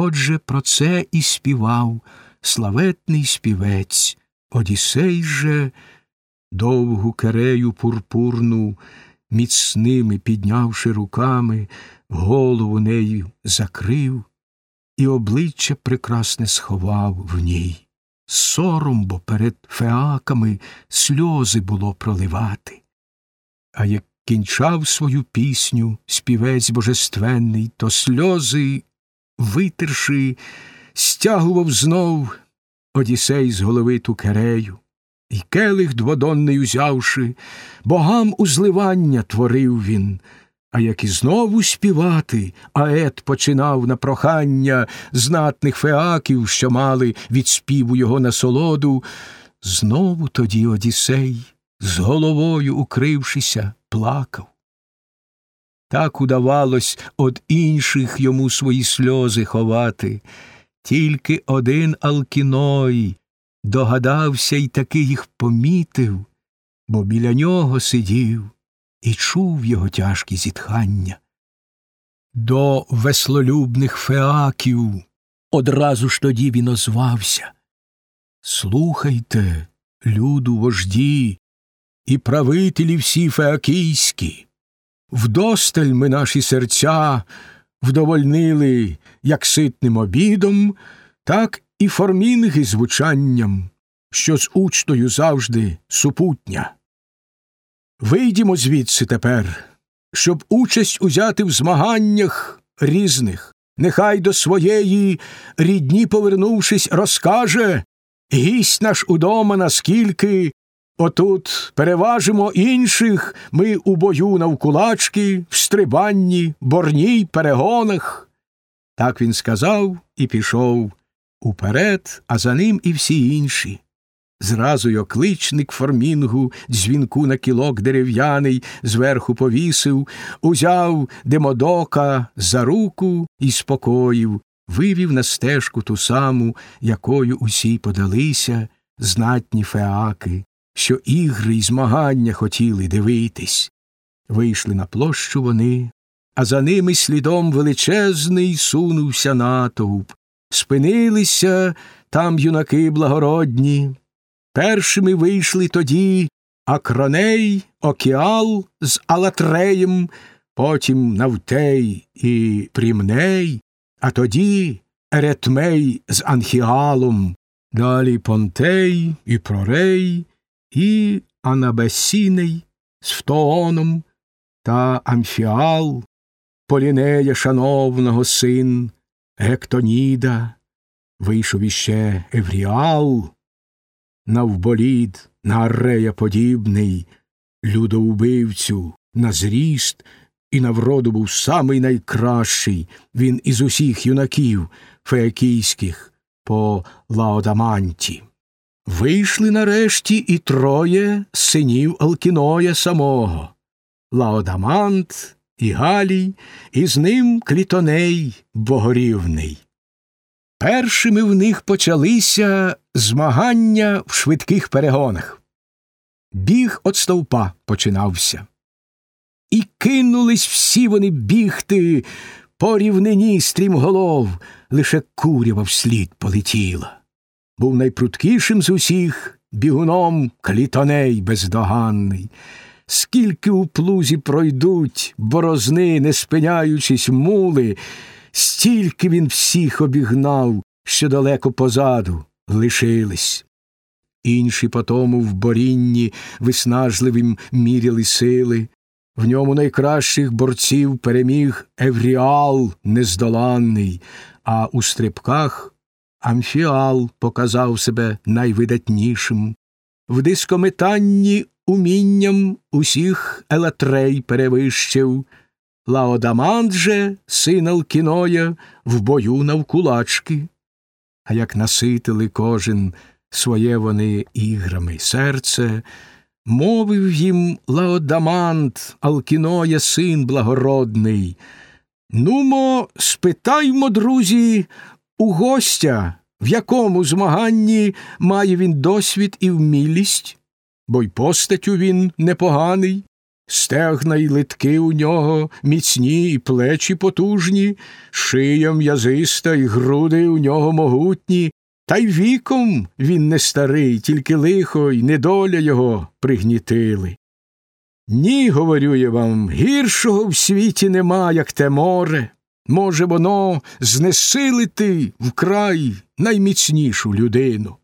Отже, про це і співав славетний співець. Одісей же довгу керею пурпурну, міцними піднявши руками, голову нею закрив і обличчя прекрасне сховав в ній. Сором, бо перед феаками сльози було проливати. А як кінчав свою пісню співець божественний, то сльози, витерши, стягував знов Одісей з голови ту керею, і келих дводонний узявши, богам узливання творив він, а як і знову співати, ает починав на прохання знатних феаків, що мали від співу його насолоду, знову тоді Одісей, з головою укрившися, плакав. Так удавалось од інших йому свої сльози ховати, тільки один Алкіной догадався й таки їх помітив, бо біля нього сидів і чув його тяжкі зітхання. До веслолюбних феаків одразу ж тоді він озвався. Слухайте, люду вожді і правителі всі феакійські, вдосталь ми наші серця вдовольнили як ситним обідом, так і формінги звучанням, що з учтою завжди супутня. Вийдімо звідси тепер, щоб участь узяти в змаганнях різних, нехай до своєї рідні, повернувшись, розкаже гість наш удома, наскільки отут переважимо інших ми у бою навкулачки, в стрибанні, борній, перегонах. Так він сказав і пішов уперед, а за ним і всі інші. Зразу й окличник формінгу, дзвінку на кілок дерев'яний, зверху повісив, узяв Демодока за руку і спокоїв, вивів на стежку ту саму, якою усі подалися, знатні феаки, що ігри й змагання хотіли дивитись. Вийшли на площу вони, а за ними слідом величезний сунувся натовп. Спинилися там юнаки благородні. Першими вийшли тоді Акроней, Окіал з Алатреєм, потім Навтей і Прімней, а тоді Еретмей з Анхіалом, далі Понтей і Прорей, і Анабесіней з Тооном та Амфіал, Полінея шановного син, Тектоніда, вийшов іще Евріал, навболід, на Арея подібний, людоубивцю, на зріст і на вроду був самий найкращий він із усіх юнаків феякійських по Лаодаманті. Вийшли нарешті і троє синів Алкіноя самого Лаодамант і Галій, і з ним клітоней богорівний. Першими в них почалися змагання в швидких перегонах. Біг от стовпа починався. І кинулись всі вони бігти по рівнині стрімголов, лише курява вслід полетіла. Був найпруткішим з усіх бігуном клітоней бездоганний. Скільки у плузі пройдуть борозни, не спиняючись мули, стільки він всіх обігнав, що далеко позаду лишились. Інші потому в борінні виснажливим міряли сили, в ньому найкращих борців переміг Евріал нездоланний, а у стрибках Амфіал показав себе найвидатнішим. В дискометанні умінням усіх Елатрей перевищив, Лаодамант же, син Алкіноя, в бою навкулачки. А як наситили кожен своє вони іграми серце, мовив їм Лаодамант, Алкіноя, син благородний. Нумо, спитаймо, друзі, у гостя, в якому змаганні має він досвід і вмілість, бо й постаттю він непоганий, стегна й литки у нього міцні і плечі потужні, шия м'язиста й груди у нього могутні, та й віком він не старий, тільки лихо й недоля його пригнітили. Ні, говорю я вам, гіршого в світі нема, як те море. Може воно знесилити вкрай найміцнішу людину.